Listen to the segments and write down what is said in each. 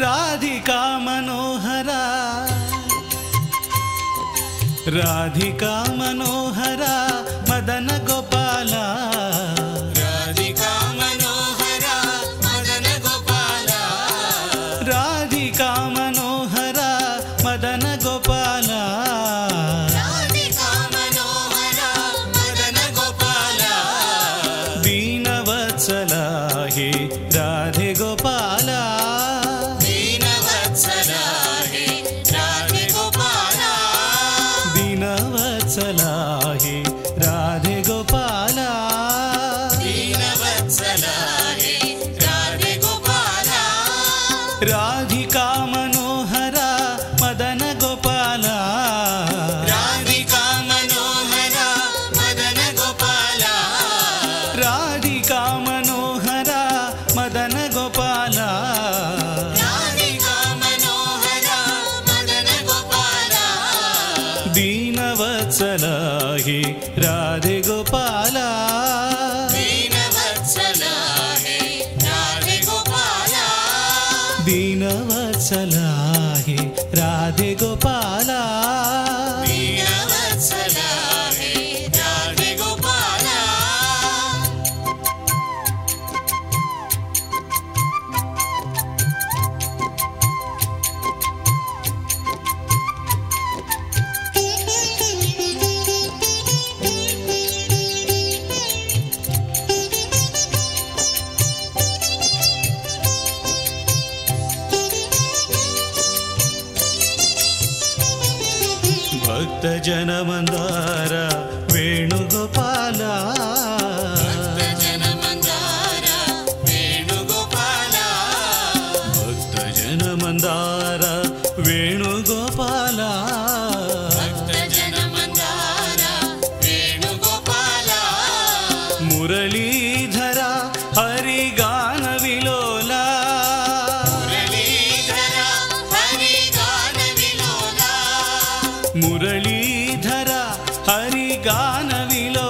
राधिका मनोहरा। राधिका मनोहरा मदन गोपाला राधिका मनोहरा मदन गोपाला। राधिका मनोहरा मदन गोपाला। राधिका मनोहरा मदन गोपाला। राधिका मनोहरा मदन गोपाला। दीनवत्सला हे राधे ಗೋಪಾಲ जनमन्दार वेणुगोपाल। जनमन्दार वेणुगोपाल। भक्त जनमन्दार वेणुगोपाल। मुरलीधरा हरिगान विलोला। मुरली హరిగానవిలో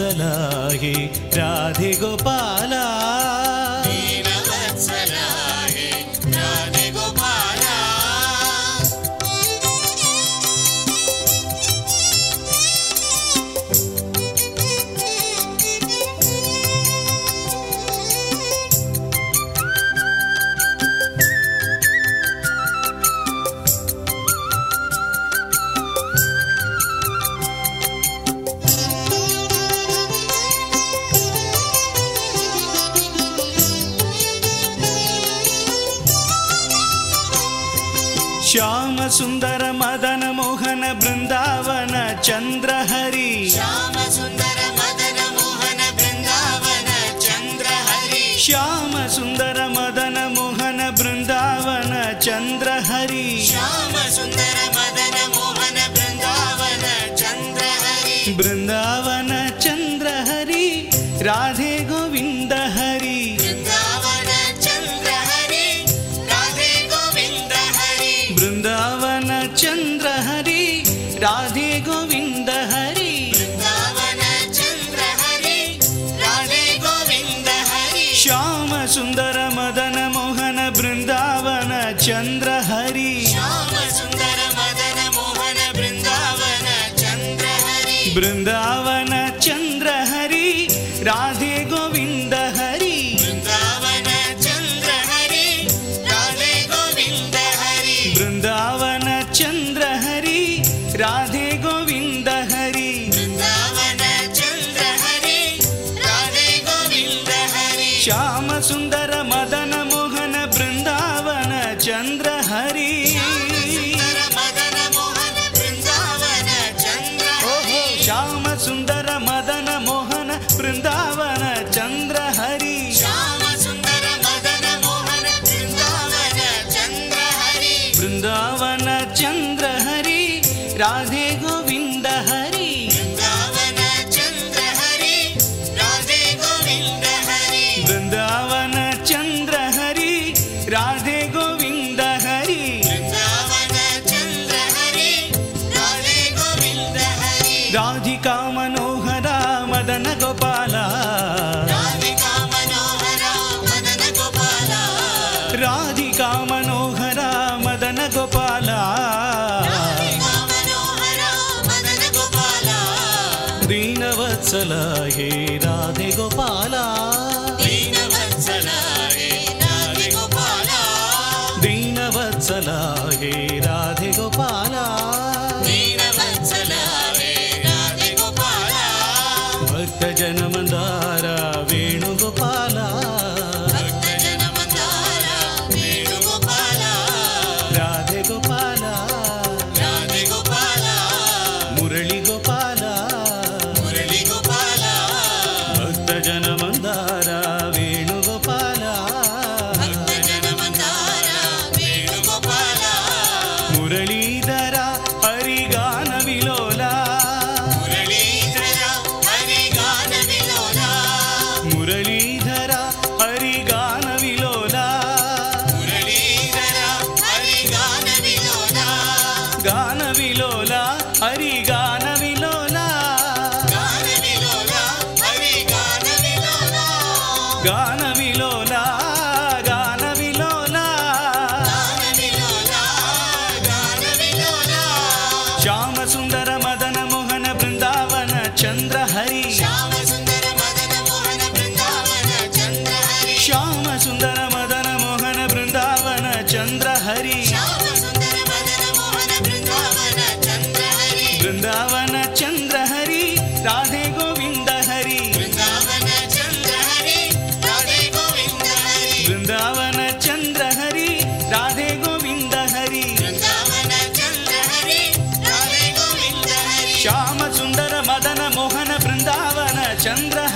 वत्सलाये राधे गोपाला श्याम सुंदर मदन मोहन बृंदावन चंद्र चन्द्रहरि। श्याम सुंदर मदन मोहन बृन्दावन चन्द्रहरि। श्याम सुंदर मदन मोहन बृन्दावन चन्द्रहरि। श्याम सुन्दर मदन मोहन बृन्दवन चन्द्र न्द्र हरि ओहो श्याम सुन्दर मदन मोहन वृन्दावन चन्द्र हरि श्याम सुन्दर मदन वृन्दवृन्दावन चन्द्र हरि राधे गोविन्द हरि hago para గాన విలోలా గాన విలోలా శ్యామ సుందర మదన మోహన బృందావన చంద్రహరి. శ్యామ సుందర మదన మోహన బృందావన చంద్రహరి. Chandra.